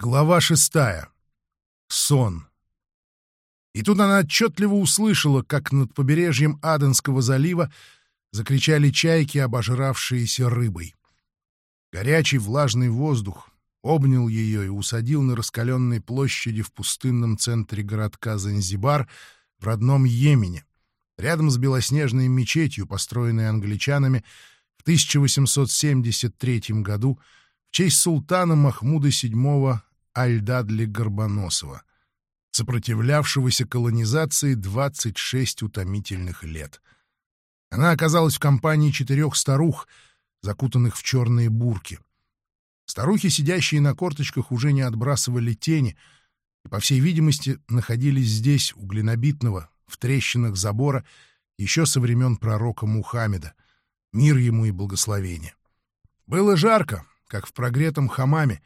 Глава шестая. Сон. И тут она отчетливо услышала, как над побережьем Аденского залива закричали чайки, обожравшиеся рыбой. Горячий влажный воздух обнял ее и усадил на раскаленной площади в пустынном центре городка Занзибар в родном Йемене, рядом с белоснежной мечетью, построенной англичанами в 1873 году в честь султана Махмуда VII Альдадли Горбоносова, сопротивлявшегося колонизации 26 утомительных лет. Она оказалась в компании четырех старух, закутанных в черные бурки. Старухи, сидящие на корточках, уже не отбрасывали тени и, по всей видимости, находились здесь, у глинобитного, в трещинах забора, еще со времен пророка Мухаммеда. Мир ему и благословение. Было жарко, как в прогретом хамаме,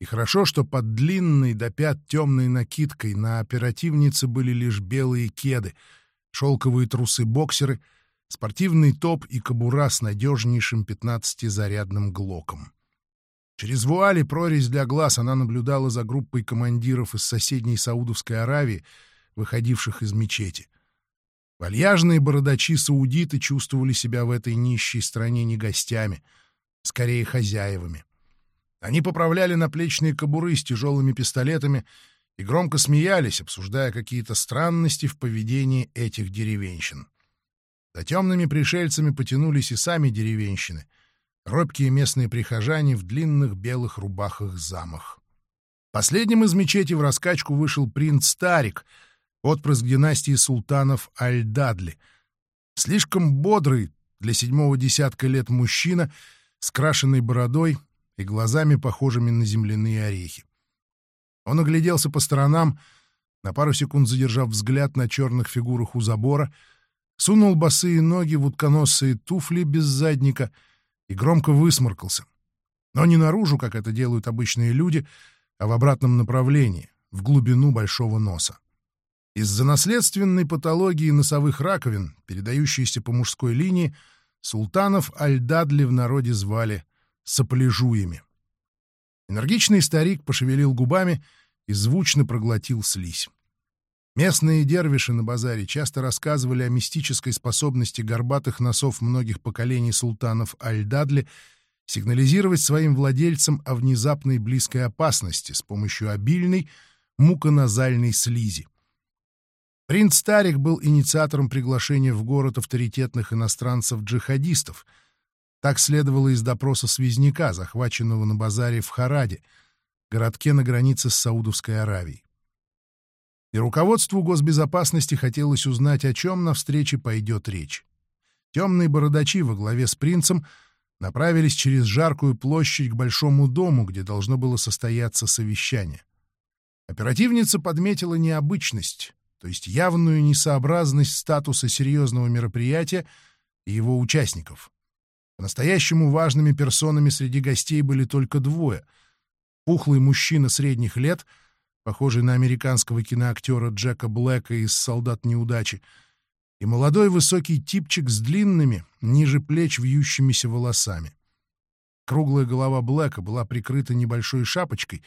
и хорошо, что под длинной до пят темной накидкой на оперативнице были лишь белые кеды, шелковые трусы-боксеры, спортивный топ и кобура с надежнейшим 15-зарядным глоком. Через вуали прорезь для глаз она наблюдала за группой командиров из соседней Саудовской Аравии, выходивших из мечети. Вальяжные бородачи-саудиты чувствовали себя в этой нищей стране не гостями, скорее хозяевами. Они поправляли наплечные кобуры с тяжелыми пистолетами и громко смеялись, обсуждая какие-то странности в поведении этих деревенщин. За темными пришельцами потянулись и сами деревенщины, робкие местные прихожане в длинных белых рубахах-замах. Последним из мечети в раскачку вышел принц Старик, отпрыск династии султанов Аль-Дадли. Слишком бодрый для седьмого десятка лет мужчина с крашенной бородой — и глазами, похожими на земляные орехи. Он огляделся по сторонам, на пару секунд задержав взгляд на черных фигурах у забора, сунул босые ноги в утконосые туфли без задника и громко высморкался. Но не наружу, как это делают обычные люди, а в обратном направлении, в глубину большого носа. Из-за наследственной патологии носовых раковин, передающейся по мужской линии, султанов Аль-Дадли в народе звали сопляжуями. Энергичный старик пошевелил губами и звучно проглотил слизь. Местные дервиши на базаре часто рассказывали о мистической способности горбатых носов многих поколений султанов Аль-Дадли сигнализировать своим владельцам о внезапной близкой опасности с помощью обильной муконазальной слизи. Принц Старик был инициатором приглашения в город авторитетных иностранцев-джихадистов — так следовало из допроса связняка, захваченного на базаре в Хараде, городке на границе с Саудовской Аравией. И руководству госбезопасности хотелось узнать, о чем на встрече пойдет речь. Темные бородачи во главе с принцем направились через жаркую площадь к большому дому, где должно было состояться совещание. Оперативница подметила необычность, то есть явную несообразность статуса серьезного мероприятия и его участников. По-настоящему важными персонами среди гостей были только двое. Пухлый мужчина средних лет, похожий на американского киноактера Джека Блэка из «Солдат неудачи», и молодой высокий типчик с длинными, ниже плеч вьющимися волосами. Круглая голова Блэка была прикрыта небольшой шапочкой,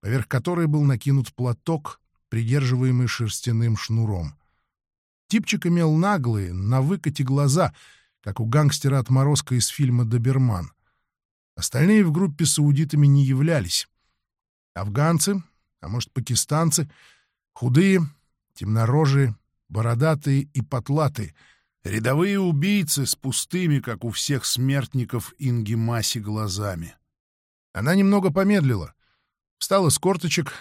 поверх которой был накинут платок, придерживаемый шерстяным шнуром. Типчик имел наглые, на выкате глаза — как у гангстера отморозка из фильма «Доберман». Остальные в группе саудитами не являлись. Афганцы, а может, пакистанцы, худые, темнорожие, бородатые и потлатые, рядовые убийцы с пустыми, как у всех смертников Инги Маси, глазами. Она немного помедлила, встала с корточек,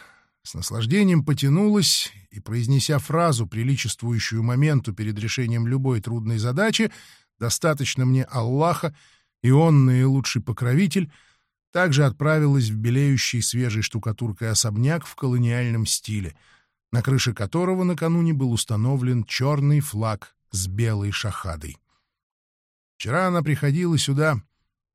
с наслаждением потянулась и, произнеся фразу, приличествующую моменту перед решением любой трудной задачи, достаточно мне Аллаха, и он наилучший покровитель, также отправилась в белеющий свежей штукатуркой особняк в колониальном стиле, на крыше которого накануне был установлен черный флаг с белой шахадой. Вчера она приходила сюда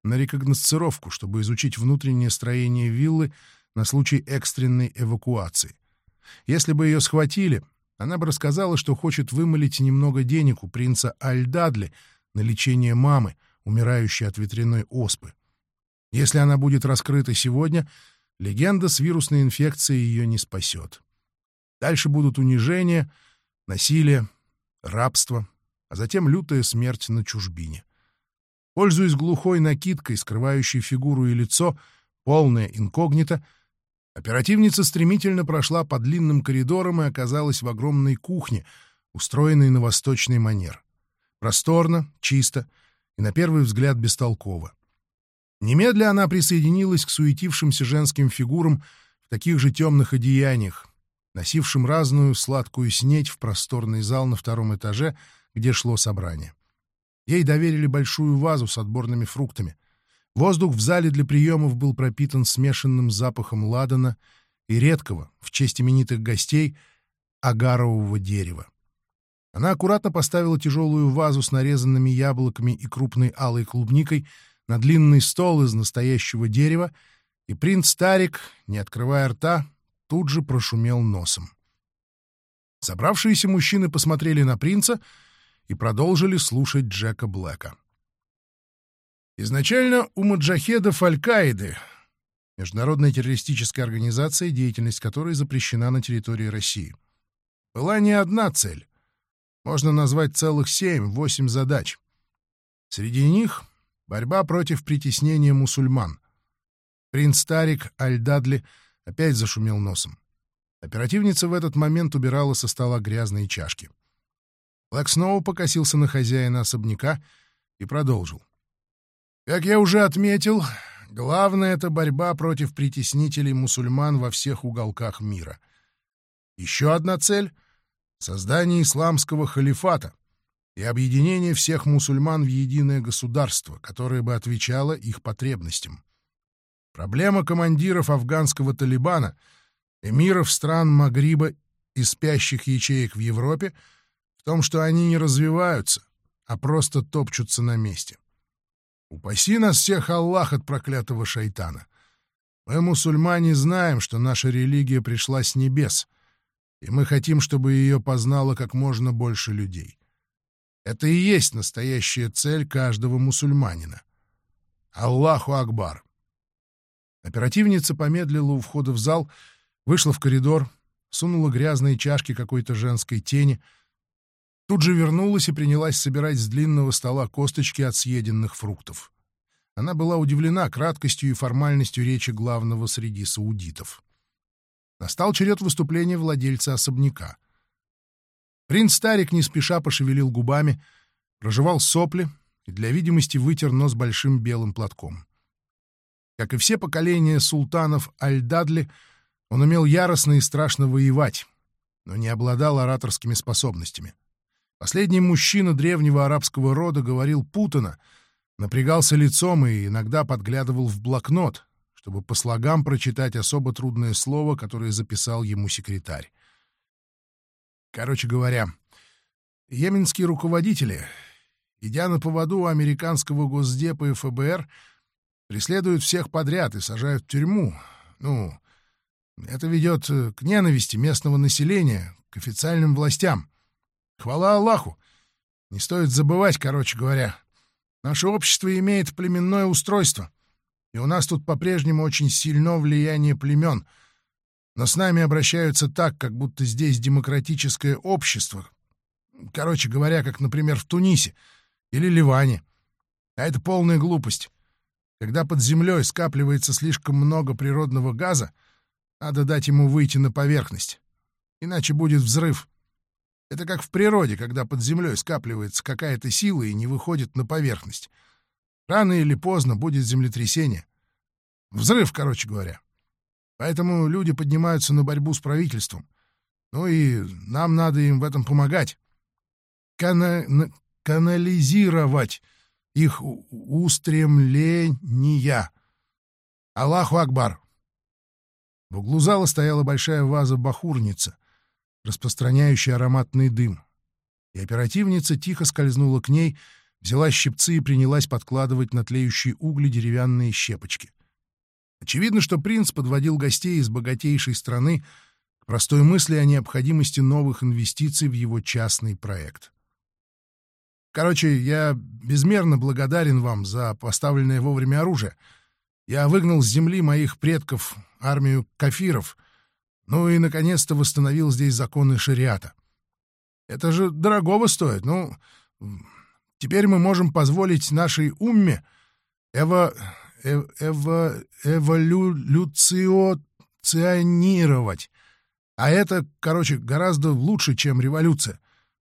на рекогносцировку, чтобы изучить внутреннее строение виллы на случай экстренной эвакуации. Если бы ее схватили, она бы рассказала, что хочет вымолить немного денег у принца Аль-Дадли — на лечение мамы, умирающей от ветряной оспы. Если она будет раскрыта сегодня, легенда с вирусной инфекцией ее не спасет. Дальше будут унижения, насилие, рабство, а затем лютая смерть на чужбине. Пользуясь глухой накидкой, скрывающей фигуру и лицо, полное инкогнито, оперативница стремительно прошла по длинным коридорам и оказалась в огромной кухне, устроенной на восточный манер. Просторно, чисто и, на первый взгляд, бестолково. Немедля она присоединилась к суетившимся женским фигурам в таких же темных одеяниях, носившим разную сладкую снеть в просторный зал на втором этаже, где шло собрание. Ей доверили большую вазу с отборными фруктами. Воздух в зале для приемов был пропитан смешанным запахом ладана и редкого, в честь именитых гостей, агарового дерева. Она аккуратно поставила тяжелую вазу с нарезанными яблоками и крупной алой клубникой на длинный стол из настоящего дерева, и принц Старик, не открывая рта, тут же прошумел носом. Собравшиеся мужчины посмотрели на принца и продолжили слушать Джека Блэка. Изначально у маджахедов Аль-Каиды, международная террористическая организация, деятельность которой запрещена на территории России, была не одна цель. Можно назвать целых семь-восемь задач. Среди них Борьба против притеснения мусульман. Принц Тарик Аль-Дадли опять зашумел носом. Оперативница в этот момент убирала со стола грязные чашки. Блэк снова покосился на хозяина особняка и продолжил. «Как я уже отметил, главное — это борьба против притеснителей мусульман во всех уголках мира. Еще одна цель — создание исламского халифата, и объединение всех мусульман в единое государство, которое бы отвечало их потребностям. Проблема командиров афганского Талибана, эмиров стран Магриба и спящих ячеек в Европе в том, что они не развиваются, а просто топчутся на месте. Упаси нас всех Аллах от проклятого шайтана. Мы, мусульмане, знаем, что наша религия пришла с небес, и мы хотим, чтобы ее познало как можно больше людей. Это и есть настоящая цель каждого мусульманина. Аллаху Акбар! Оперативница помедлила у входа в зал, вышла в коридор, сунула грязные чашки какой-то женской тени, тут же вернулась и принялась собирать с длинного стола косточки от съеденных фруктов. Она была удивлена краткостью и формальностью речи главного среди саудитов. Настал черед выступления владельца особняка — Принц Старик не спеша пошевелил губами, прожевал сопли и для видимости вытер нос большим белым платком. Как и все поколения султанов Аль-Дадли, он умел яростно и страшно воевать, но не обладал ораторскими способностями. Последний мужчина древнего арабского рода говорил путано, напрягался лицом и иногда подглядывал в блокнот, чтобы по слогам прочитать особо трудное слово, которое записал ему секретарь. Короче говоря, йеменские руководители, идя на поводу американского госдепа и ФБР, преследуют всех подряд и сажают в тюрьму. Ну, это ведет э, к ненависти местного населения, к официальным властям. Хвала Аллаху! Не стоит забывать, короче говоря. Наше общество имеет племенное устройство, и у нас тут по-прежнему очень сильно влияние племен — но с нами обращаются так, как будто здесь демократическое общество. Короче говоря, как, например, в Тунисе или Ливане. А это полная глупость. Когда под землей скапливается слишком много природного газа, надо дать ему выйти на поверхность. Иначе будет взрыв. Это как в природе, когда под землей скапливается какая-то сила и не выходит на поверхность. Рано или поздно будет землетрясение. Взрыв, короче говоря. Поэтому люди поднимаются на борьбу с правительством. Ну и нам надо им в этом помогать. Кана... Канализировать их устремления. Аллаху Акбар! В углу зала стояла большая ваза-бахурница, распространяющая ароматный дым. И оперативница тихо скользнула к ней, взяла щипцы и принялась подкладывать на тлеющие угли деревянные щепочки. Очевидно, что принц подводил гостей из богатейшей страны к простой мысли о необходимости новых инвестиций в его частный проект. Короче, я безмерно благодарен вам за поставленное вовремя оружие. Я выгнал с земли моих предков армию кафиров, ну и, наконец-то, восстановил здесь законы шариата. Это же дорогого стоит. Ну, теперь мы можем позволить нашей умме эво... Эв, эво... эволюционировать. А это, короче, гораздо лучше, чем революция,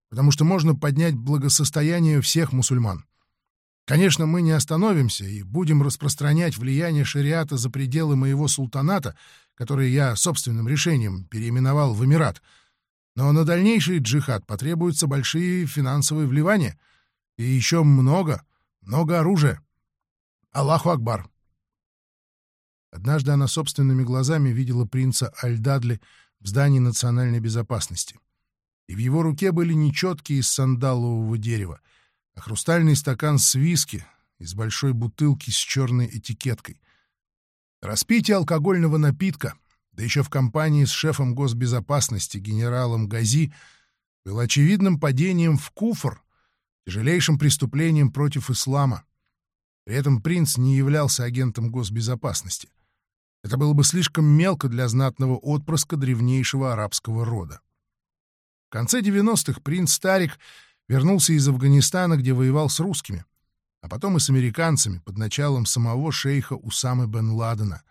потому что можно поднять благосостояние всех мусульман. Конечно, мы не остановимся и будем распространять влияние шариата за пределы моего султаната, который я собственным решением переименовал в Эмират. Но на дальнейший джихад потребуются большие финансовые вливания и еще много, много оружия. Аллаху Акбар! Однажды она собственными глазами видела принца Аль-Дадли в здании национальной безопасности. И в его руке были нечеткие из сандалового дерева — а хрустальный стакан с виски из большой бутылки с черной этикеткой. Распитие алкогольного напитка, да еще в компании с шефом госбезопасности генералом Гази, было очевидным падением в куфр, тяжелейшим преступлением против ислама. При этом принц не являлся агентом госбезопасности. Это было бы слишком мелко для знатного отпрыска древнейшего арабского рода. В конце 90-х принц Старик — Вернулся из Афганистана, где воевал с русскими, а потом и с американцами под началом самого шейха Усамы бен Ладена.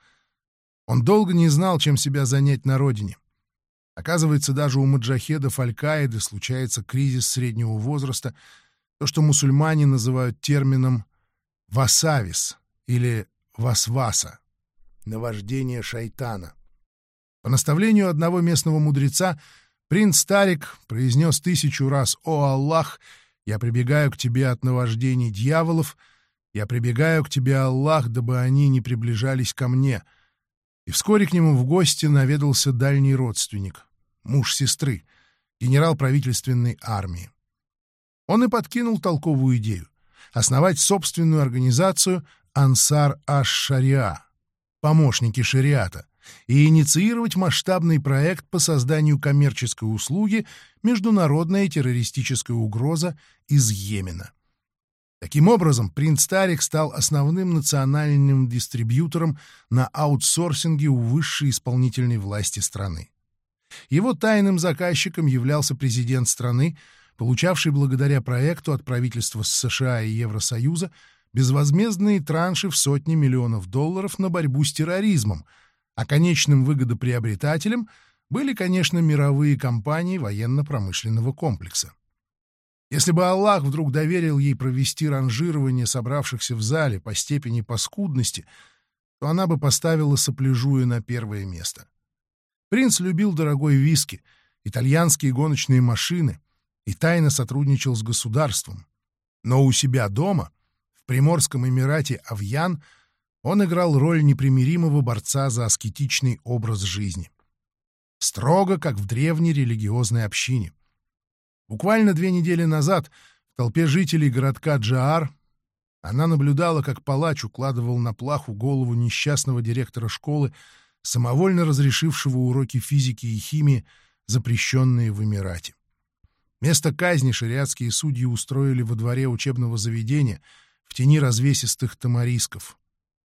Он долго не знал, чем себя занять на родине. Оказывается, даже у маджахедов Аль-Каиды случается кризис среднего возраста, то, что мусульмане называют термином «васавис» или «васваса» — наваждение шайтана. По наставлению одного местного мудреца — Принц Старик произнес тысячу раз «О Аллах! Я прибегаю к тебе от наваждений дьяволов, я прибегаю к тебе, Аллах, дабы они не приближались ко мне». И вскоре к нему в гости наведался дальний родственник, муж сестры, генерал правительственной армии. Он и подкинул толковую идею — основать собственную организацию «Ансар Аш-Шариа» — помощники шариата — и инициировать масштабный проект по созданию коммерческой услуги «Международная террористическая угроза» из Йемена. Таким образом, принц Тарик стал основным национальным дистрибьютором на аутсорсинге у высшей исполнительной власти страны. Его тайным заказчиком являлся президент страны, получавший благодаря проекту от правительства США и Евросоюза безвозмездные транши в сотни миллионов долларов на борьбу с терроризмом — а конечным выгодоприобретателем были, конечно, мировые компании военно-промышленного комплекса. Если бы Аллах вдруг доверил ей провести ранжирование собравшихся в зале по степени паскудности, то она бы поставила сопляжуя на первое место. Принц любил дорогой виски, итальянские гоночные машины и тайно сотрудничал с государством. Но у себя дома, в Приморском Эмирате Авьян, он играл роль непримиримого борца за аскетичный образ жизни. Строго, как в древней религиозной общине. Буквально две недели назад в толпе жителей городка Джаар она наблюдала, как палач укладывал на плаху голову несчастного директора школы, самовольно разрешившего уроки физики и химии, запрещенные в Эмирате. Место казни шариатские судьи устроили во дворе учебного заведения в тени развесистых тамарисков.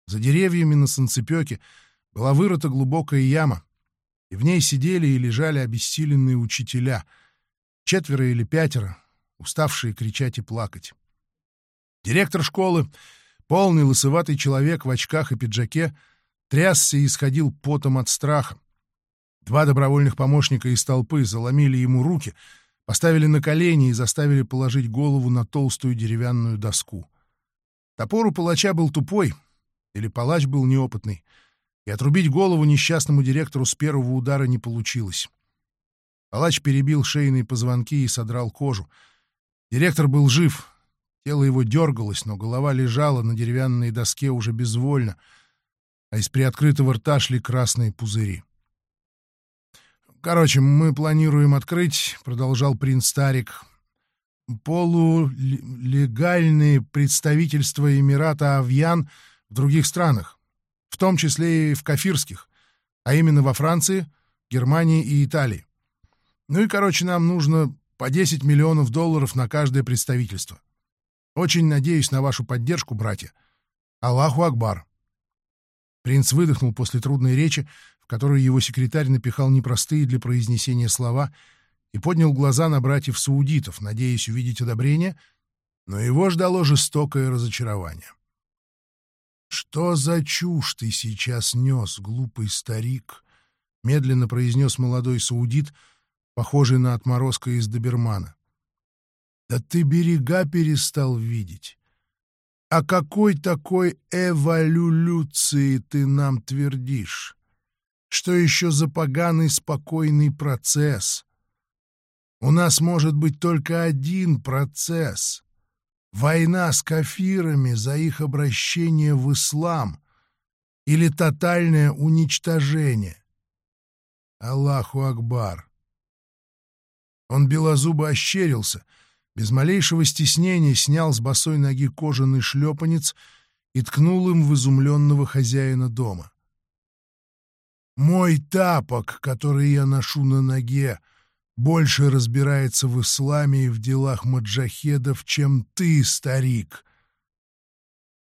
За деревьями на санцепёке была вырыта глубокая яма, и в ней сидели и лежали обессиленные учителя, четверо или пятеро, уставшие кричать и плакать. Директор школы, полный лысоватый человек в очках и пиджаке, трясся и исходил потом от страха. Два добровольных помощника из толпы заломили ему руки, поставили на колени и заставили положить голову на толстую деревянную доску. Топор у палача был тупой — или палач был неопытный, и отрубить голову несчастному директору с первого удара не получилось. Палач перебил шейные позвонки и содрал кожу. Директор был жив, тело его дергалось, но голова лежала на деревянной доске уже безвольно, а из приоткрытого рта шли красные пузыри. «Короче, мы планируем открыть», — продолжал принц Старик, — «полулегальные представительства Эмирата Авьян — в других странах, в том числе и в кафирских, а именно во Франции, Германии и Италии. Ну и, короче, нам нужно по 10 миллионов долларов на каждое представительство. Очень надеюсь на вашу поддержку, братья. Аллаху Акбар. Принц выдохнул после трудной речи, в которой его секретарь напихал непростые для произнесения слова, и поднял глаза на братьев-саудитов, надеясь увидеть одобрение, но его ждало жестокое разочарование. «Что за чушь ты сейчас нес, глупый старик?» — медленно произнес молодой саудит, похожий на отморозка из добермана. «Да ты берега перестал видеть. О какой такой эволюции ты нам твердишь? Что еще за поганый спокойный процесс? У нас может быть только один процесс — война с кафирами за их обращение в ислам или тотальное уничтожение. Аллаху Акбар! Он белозубо ощерился — без малейшего стеснения снял с босой ноги кожаный шлепанец и ткнул им в изумленного хозяина дома. «Мой тапок, который я ношу на ноге, больше разбирается в исламе и в делах маджахедов, чем ты, старик!»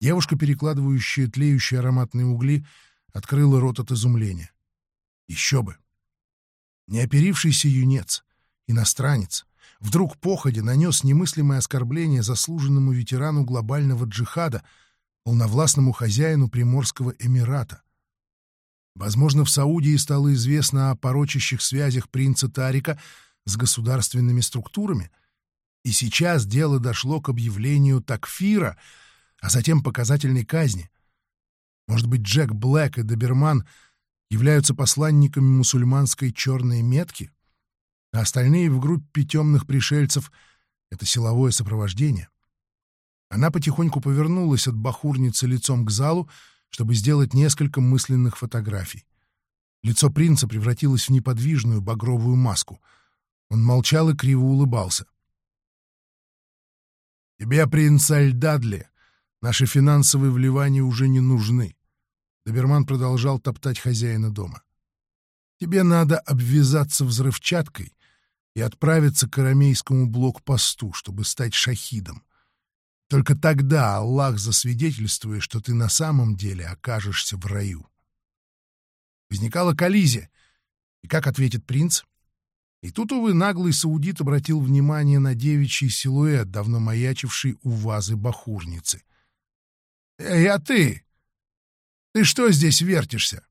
Девушка, перекладывающая тлеющие ароматные угли, открыла рот от изумления. Еще бы! Неоперившийся юнец, иностранец, вдруг походе нанес немыслимое оскорбление заслуженному ветерану глобального джихада, полновластному хозяину Приморского Эмирата. Возможно, в Саудии стало известно о порочащих связях принца Тарика с государственными структурами, и сейчас дело дошло к объявлению такфира, а затем показательной казни. Может быть, Джек Блэк и Доберман являются посланниками мусульманской черной метки? а остальные в группе темных пришельцев — это силовое сопровождение. Она потихоньку повернулась от бахурницы лицом к залу, чтобы сделать несколько мысленных фотографий. Лицо принца превратилось в неподвижную багровую маску. Он молчал и криво улыбался. «Тебе, принц Альдадли, наши финансовые вливания уже не нужны», — Доберман продолжал топтать хозяина дома. «Тебе надо обвязаться взрывчаткой и отправиться к арамейскому блокпосту, чтобы стать шахидом. Только тогда Аллах засвидетельствует, что ты на самом деле окажешься в раю. Возникала коллизия. И как ответит принц? И тут, увы, наглый саудит обратил внимание на девичий силуэт, давно маячивший у вазы бахурницы. «Эй, а ты? Ты что здесь вертишься?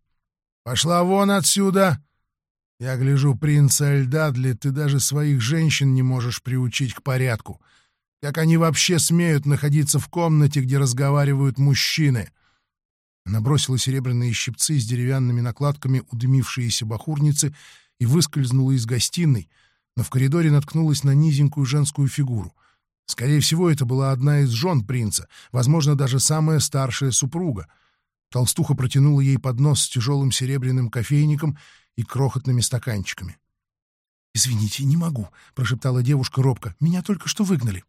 Пошла вон отсюда!» Я гляжу, принц Эльдадли, ты даже своих женщин не можешь приучить к порядку. Как они вообще смеют находиться в комнате, где разговаривают мужчины?» Она бросила серебряные щипцы с деревянными накладками у дымившиеся бахурницы и выскользнула из гостиной, но в коридоре наткнулась на низенькую женскую фигуру. Скорее всего, это была одна из жен принца, возможно, даже самая старшая супруга. Толстуха протянула ей поднос с тяжелым серебряным кофейником и крохотными стаканчиками. «Извините, не могу», — прошептала девушка робко. «Меня только что выгнали».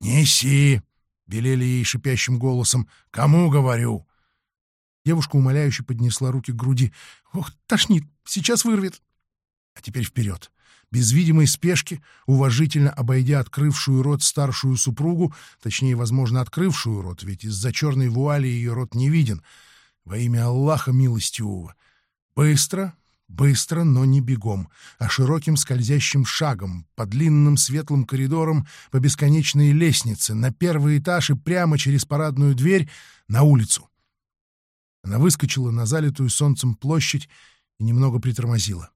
«Неси!» — велели ей шипящим голосом. «Кому говорю?» Девушка умоляюще поднесла руки к груди. «Ох, тошнит! Сейчас вырвет!» А теперь вперед. Без видимой спешки, уважительно обойдя открывшую рот старшую супругу, точнее, возможно, открывшую рот, ведь из-за черной вуали ее рот не виден, во имя Аллаха милостивого. Быстро, Быстро, но не бегом, а широким скользящим шагом, по длинным светлым коридорам, по бесконечной лестнице, на первый этаж и прямо через парадную дверь на улицу. Она выскочила на залитую солнцем площадь и немного притормозила.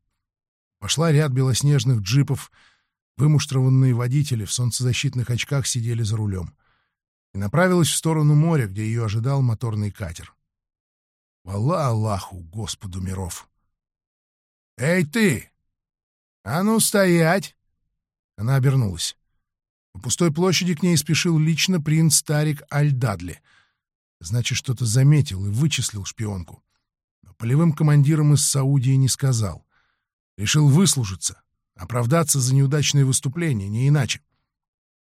Пошла ряд белоснежных джипов, вымуштрованные водители в солнцезащитных очках сидели за рулем. И направилась в сторону моря, где ее ожидал моторный катер. Валла Аллаху, Господу миров! «Эй, ты! А ну, стоять!» Она обернулась. По пустой площади к ней спешил лично принц Тарик Аль-Дадли. Значит, что-то заметил и вычислил шпионку. Но полевым командирам из Саудии не сказал. Решил выслужиться, оправдаться за неудачное выступление, не иначе.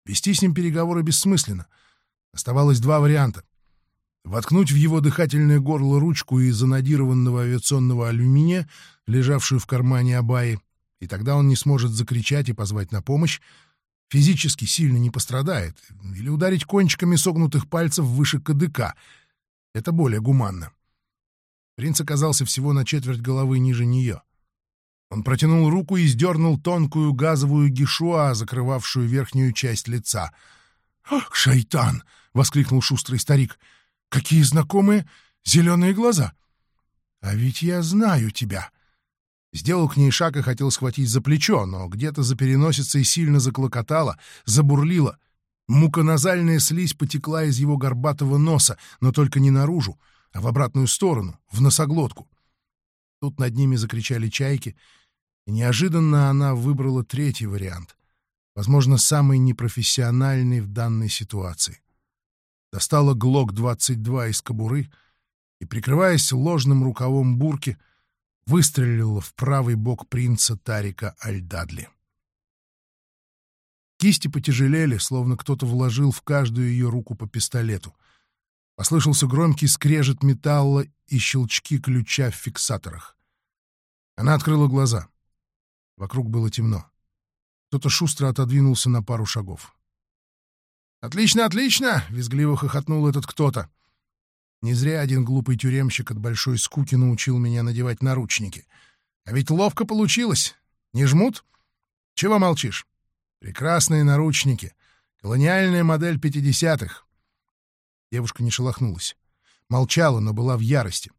Вести с ним переговоры бессмысленно. Оставалось два варианта воткнуть в его дыхательное горло ручку из анодированного авиационного алюминия, лежавшую в кармане Абаи, и тогда он не сможет закричать и позвать на помощь, физически сильно не пострадает, или ударить кончиками согнутых пальцев выше КДК. Это более гуманно. Принц оказался всего на четверть головы ниже нее. Он протянул руку и сдернул тонкую газовую гишуа, закрывавшую верхнюю часть лица. «Ах, шайтан!» — воскликнул шустрый старик. «Какие знакомые зеленые глаза! А ведь я знаю тебя!» Сделал к ней шаг и хотел схватить за плечо, но где-то за переносицей сильно заклокотало, забурлило. Муконазальная слизь потекла из его горбатого носа, но только не наружу, а в обратную сторону, в носоглотку. Тут над ними закричали чайки, и неожиданно она выбрала третий вариант, возможно, самый непрофессиональный в данной ситуации. Достала ГЛОК-22 из кобуры и, прикрываясь ложным рукавом бурки, выстрелила в правый бок принца Тарика Альдадли. Кисти потяжелели, словно кто-то вложил в каждую ее руку по пистолету. Послышался громкий скрежет металла и щелчки ключа в фиксаторах. Она открыла глаза. Вокруг было темно. Кто-то шустро отодвинулся на пару шагов. «Отлично, отлично!» — визгливо хохотнул этот кто-то. Не зря один глупый тюремщик от большой скуки научил меня надевать наручники. А ведь ловко получилось. Не жмут? Чего молчишь? Прекрасные наручники. Колониальная модель пятидесятых. Девушка не шелохнулась. Молчала, но была в ярости.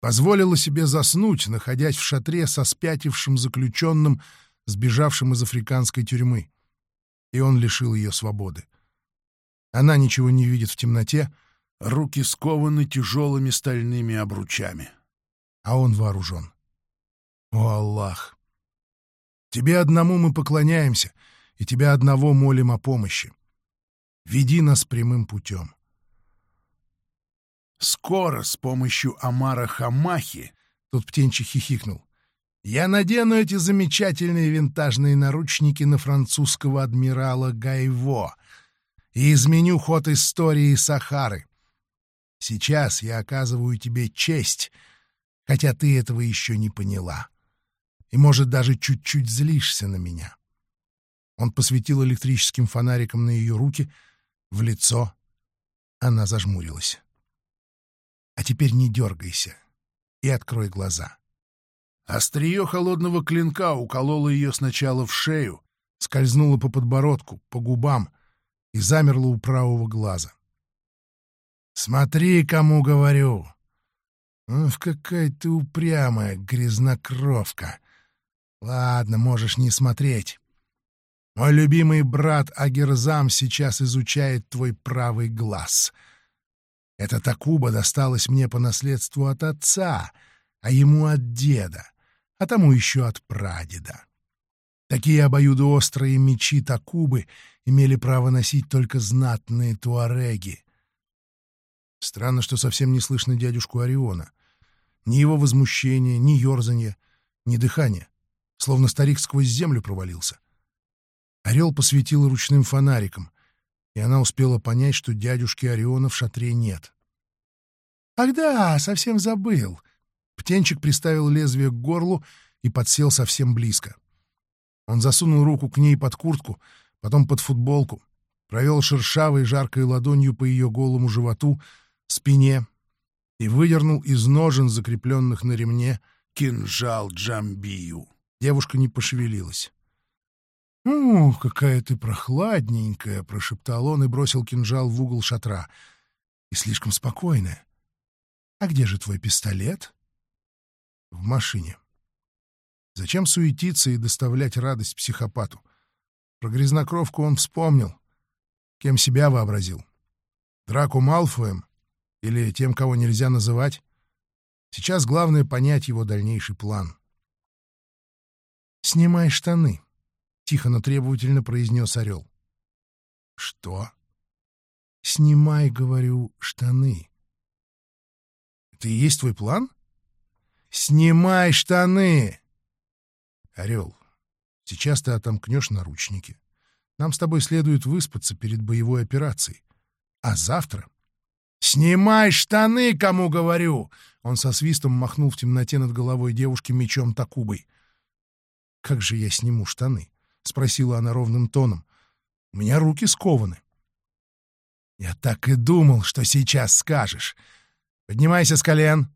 Позволила себе заснуть, находясь в шатре со спятившим заключенным, сбежавшим из африканской тюрьмы. И он лишил ее свободы. Она ничего не видит в темноте, руки скованы тяжелыми стальными обручами. А он вооружен. О, Аллах! Тебе одному мы поклоняемся, и тебя одного молим о помощи. Веди нас прямым путем. Скоро с помощью Амара Хамахи, тут птенчик хихикнул, я надену эти замечательные винтажные наручники на французского адмирала Гайво и изменю ход истории Сахары. Сейчас я оказываю тебе честь, хотя ты этого еще не поняла. И, может, даже чуть-чуть злишься на меня. Он посветил электрическим фонариком на ее руки, в лицо. Она зажмурилась. А теперь не дергайся и открой глаза. Острие холодного клинка укололо ее сначала в шею, скользнуло по подбородку, по губам и замерло у правого глаза. «Смотри, кому говорю!» «Ох, какая ты упрямая, грязнокровка! Ладно, можешь не смотреть. Мой любимый брат Агерзам сейчас изучает твой правый глаз. Эта Такуба досталась мне по наследству от отца, а ему от деда, а тому еще от прадеда. Такие обоюдоострые мечи Такубы имели право носить только знатные туареги. Странно, что совсем не слышно дядюшку Ориона. Ни его возмущения, ни ерзанья, ни дыхания. Словно старик сквозь землю провалился. Орел посветил ручным фонариком, и она успела понять, что дядюшки Ориона в шатре нет. «Ах да, совсем забыл!» Птенчик приставил лезвие к горлу и подсел совсем близко. Он засунул руку к ней под куртку, потом под футболку, провел шершавой жаркой ладонью по ее голому животу, спине и выдернул из ножен, закрепленных на ремне, кинжал Джамбию. Девушка не пошевелилась. «Ну, какая ты прохладненькая!» — прошептал он и бросил кинжал в угол шатра. «И слишком спокойная. А где же твой пистолет?» «В машине. Зачем суетиться и доставлять радость психопату? Про грязнокровку он вспомнил. Кем себя вообразил? Драку Малфоем? Или тем, кого нельзя называть? Сейчас главное понять его дальнейший план. «Снимай штаны», — тихо, но требовательно произнес орел. «Что?» «Снимай, — говорю, — штаны». «Это и есть твой план?» «Снимай штаны!» «Орел, сейчас ты отомкнешь наручники. Нам с тобой следует выспаться перед боевой операцией. А завтра...» «Снимай штаны, кому говорю!» Он со свистом махнул в темноте над головой девушки мечом Такубой. «Как же я сниму штаны?» — спросила она ровным тоном. «У меня руки скованы». «Я так и думал, что сейчас скажешь. Поднимайся с колен.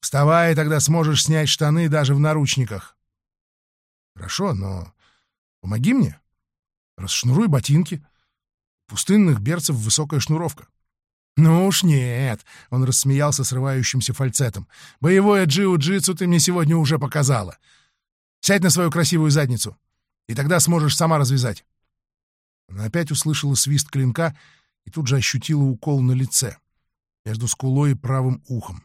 Вставай, тогда сможешь снять штаны даже в наручниках. Хорошо, но помоги мне. Расшнуруй ботинки. Пустынных берцев высокая шнуровка. «Ну уж нет!» — он рассмеялся срывающимся фальцетом. «Боевое джиу-джитсу ты мне сегодня уже показала. Сядь на свою красивую задницу, и тогда сможешь сама развязать». Она опять услышала свист клинка и тут же ощутила укол на лице, между скулой и правым ухом.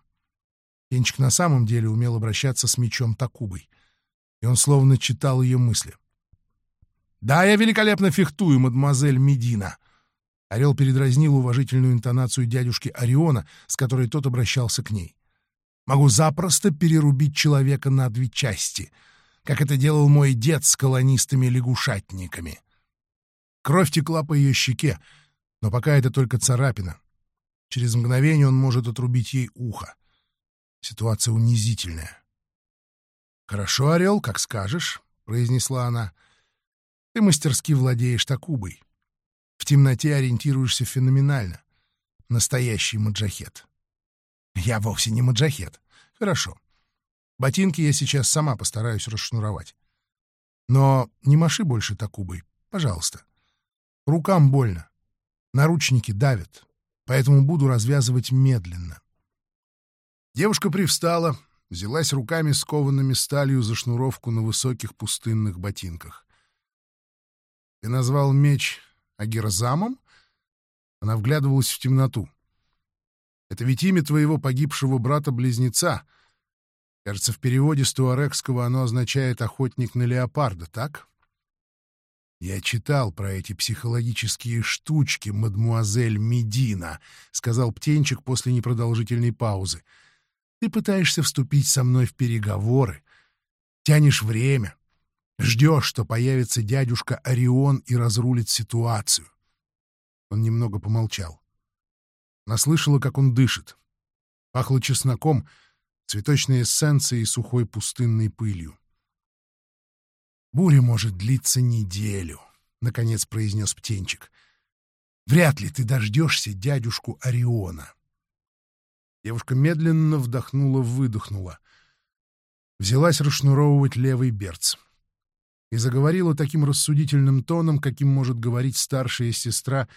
Пенчик на самом деле умел обращаться с мечом Такубой, он словно читал ее мысли. «Да, я великолепно фехтую, мадемуазель Медина!» Орел передразнил уважительную интонацию дядюшки Ориона, с которой тот обращался к ней. «Могу запросто перерубить человека на две части, как это делал мой дед с колонистами-лягушатниками». Кровь текла по ее щеке, но пока это только царапина. Через мгновение он может отрубить ей ухо. Ситуация унизительная. «Хорошо, Орел, как скажешь», — произнесла она. «Ты мастерски владеешь такубой. В темноте ориентируешься феноменально. Настоящий маджахет». «Я вовсе не маджахет. Хорошо. Ботинки я сейчас сама постараюсь расшнуровать. Но не маши больше такубой, пожалуйста. Рукам больно. Наручники давят, поэтому буду развязывать медленно. Девушка привстала, взялась руками, скованными сталью, за шнуровку на высоких пустынных ботинках. «Ты назвал меч Агирзамом?» Она вглядывалась в темноту. «Это ведь имя твоего погибшего брата-близнеца. Кажется, в переводе с туарекского оно означает «охотник на леопарда», так?» «Я читал про эти психологические штучки, мадмуазель Медина», — сказал Птенчик после непродолжительной паузы. «Ты пытаешься вступить со мной в переговоры, тянешь время, ждешь, что появится дядюшка Орион и разрулит ситуацию». Он немного помолчал. Наслышала, как он дышит. Пахло чесноком, цветочной эссенцией и сухой пустынной пылью. «Буря может длиться неделю», — наконец произнес птенчик. «Вряд ли ты дождешься дядюшку Ориона». Девушка медленно вдохнула-выдохнула. Взялась расшнуровывать левый берц. И заговорила таким рассудительным тоном, каким может говорить старшая сестра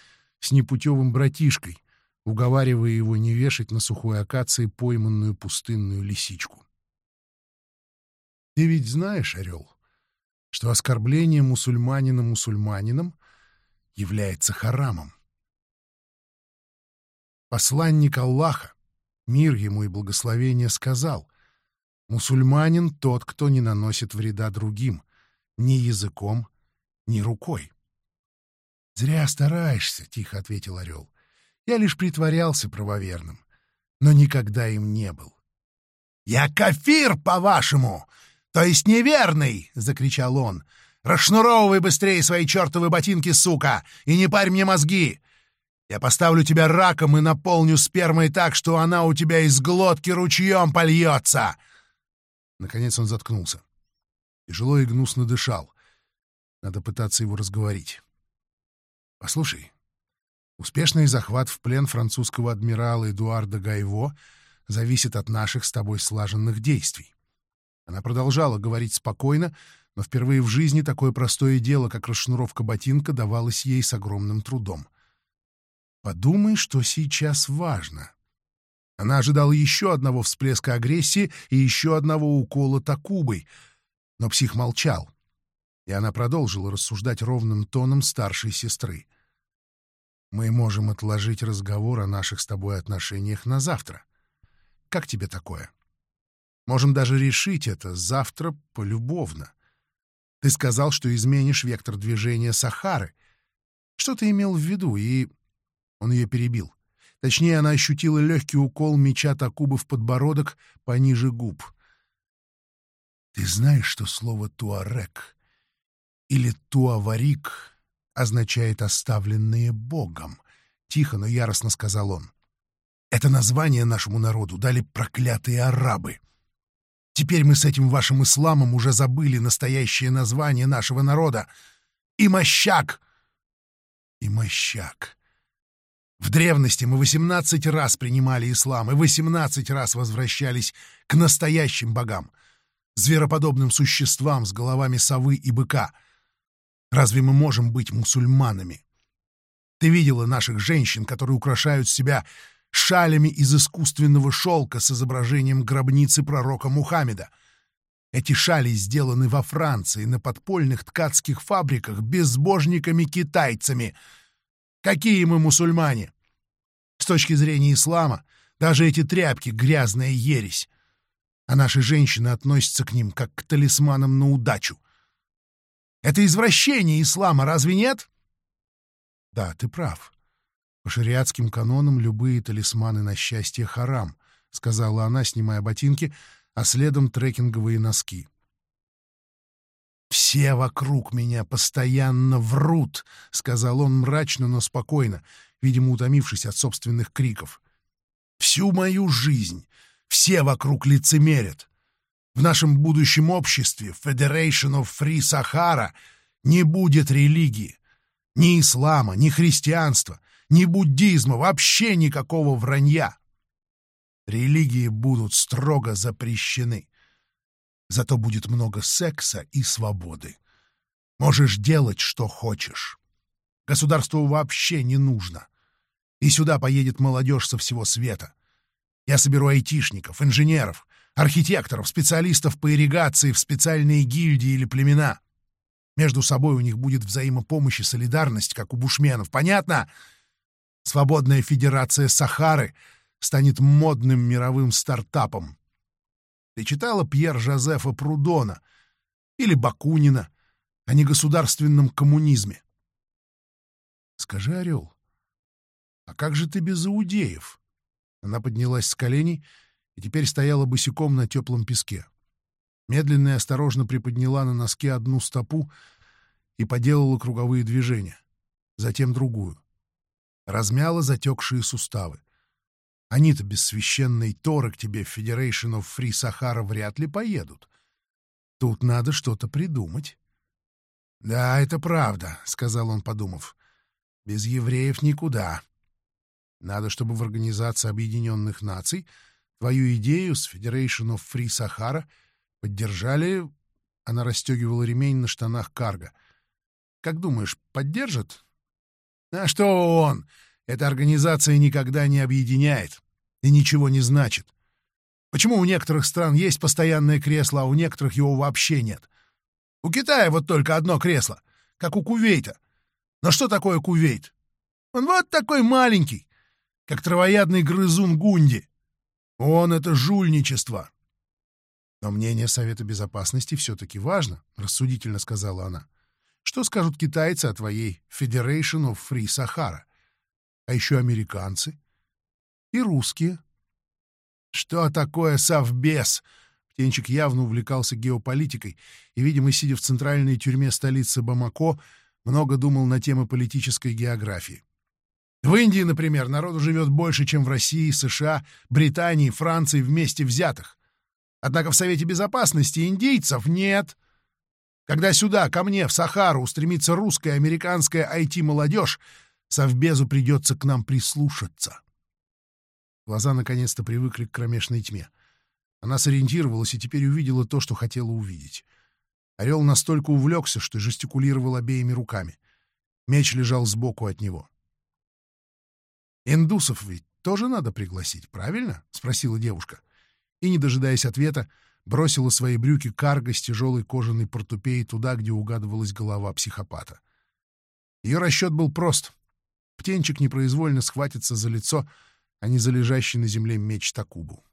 с непутевым братишкой, уговаривая его не вешать на сухой акации пойманную пустынную лисичку. «Ты ведь знаешь, Орел, что оскорбление мусульманина мусульманином является харамом. Посланник Аллаха, мир ему и благословение, сказал, «Мусульманин — тот, кто не наносит вреда другим, ни языком, ни рукой». «Зря стараешься», — тихо ответил орел. «Я лишь притворялся правоверным, но никогда им не был». «Я кафир, по-вашему!» «То есть неверный!» — закричал он. «Расшнуровывай быстрее свои чертовы ботинки, сука, и не парь мне мозги! Я поставлю тебя раком и наполню спермой так, что она у тебя из глотки ручьем польется!» Наконец он заткнулся. Тяжело и гнусно дышал. Надо пытаться его разговорить. «Послушай, успешный захват в плен французского адмирала Эдуарда Гайво зависит от наших с тобой слаженных действий. Она продолжала говорить спокойно, но впервые в жизни такое простое дело, как расшнуровка ботинка, давалось ей с огромным трудом. Подумай, что сейчас важно. Она ожидала еще одного всплеска агрессии и еще одного укола Такубой, но псих молчал, и она продолжила рассуждать ровным тоном старшей сестры. «Мы можем отложить разговор о наших с тобой отношениях на завтра. Как тебе такое?» Можем даже решить это завтра полюбовно. Ты сказал, что изменишь вектор движения Сахары. Что ты имел в виду? И он ее перебил. Точнее, она ощутила легкий укол меча Такубы в подбородок пониже губ. Ты знаешь, что слово «туарек» или «туаварик» означает «оставленные Богом», — тихо, но яростно сказал он. Это название нашему народу дали проклятые арабы. Теперь мы с этим вашим исламом уже забыли настоящее название нашего народа. Имощак! Имощак. В древности мы 18 раз принимали ислам и 18 раз возвращались к настоящим богам, звероподобным существам с головами совы и быка. Разве мы можем быть мусульманами? Ты видела наших женщин, которые украшают себя шалями из искусственного шелка с изображением гробницы пророка Мухаммеда. Эти шали сделаны во Франции на подпольных ткацких фабриках безбожниками-китайцами. Какие мы мусульмане? С точки зрения ислама, даже эти тряпки — грязная ересь. А наши женщины относятся к ним как к талисманам на удачу. Это извращение ислама, разве нет? Да, ты прав. По шариатским канонам любые талисманы на счастье харам, сказала она, снимая ботинки, а следом трекинговые носки. «Все вокруг меня постоянно врут», — сказал он мрачно, но спокойно, видимо, утомившись от собственных криков. «Всю мою жизнь все вокруг лицемерят. В нашем будущем обществе, Federation of Free Sahara, не будет религии. Ни ислама, ни христианства, ни буддизма, вообще никакого вранья. Религии будут строго запрещены. Зато будет много секса и свободы. Можешь делать, что хочешь. Государству вообще не нужно. И сюда поедет молодежь со всего света. Я соберу айтишников, инженеров, архитекторов, специалистов по ирригации в специальные гильдии или племена. Между собой у них будет взаимопомощь и солидарность, как у бушменов. Понятно? Свободная Федерация Сахары станет модным мировым стартапом. Ты читала Пьер Жозефа Прудона или Бакунина о негосударственном коммунизме? Скажи, Орел, а как же ты без иудеев? Она поднялась с коленей и теперь стояла босиком на теплом песке медленно и осторожно приподняла на носке одну стопу и поделала круговые движения, затем другую. Размяла затекшие суставы. Они-то без священной Торы к тебе в Federation of Free Sahara вряд ли поедут. Тут надо что-то придумать. — Да, это правда, — сказал он, подумав. — Без евреев никуда. Надо, чтобы в Организации Объединенных Наций твою идею с Federation of Free Sahara — Поддержали? Она расстегивала ремень на штанах карга. Как думаешь, поддержат? А что он? Эта организация никогда не объединяет и ничего не значит. Почему у некоторых стран есть постоянное кресло, а у некоторых его вообще нет? У Китая вот только одно кресло, как у Кувейта. Но что такое Кувейт? Он вот такой маленький, как травоядный грызун Гунди. Он — это жульничество. Но мнение Совета Безопасности все-таки важно, рассудительно сказала она. Что скажут китайцы о твоей Federation of Free Sahara? А еще американцы? И русские? Что такое совбез? Птенчик явно увлекался геополитикой и, видимо, сидя в центральной тюрьме столицы Бамако, много думал на темы политической географии. В Индии, например, народу живет больше, чем в России, США, Британии, Франции вместе взятых. Однако в Совете Безопасности индейцев нет. Когда сюда, ко мне, в Сахару, устремится русская американская IT-молодежь, Совбезу придется к нам прислушаться. Глаза наконец-то привыкли к кромешной тьме. Она сориентировалась и теперь увидела то, что хотела увидеть. Орел настолько увлекся, что жестикулировал обеими руками. Меч лежал сбоку от него. «Индусов ведь тоже надо пригласить, правильно?» — спросила девушка и, не дожидаясь ответа, бросила свои брюки карго с тяжелой кожаной портупеей туда, где угадывалась голова психопата. Ее расчет был прост. Птенчик непроизвольно схватится за лицо, а не за лежащий на земле меч Такубу.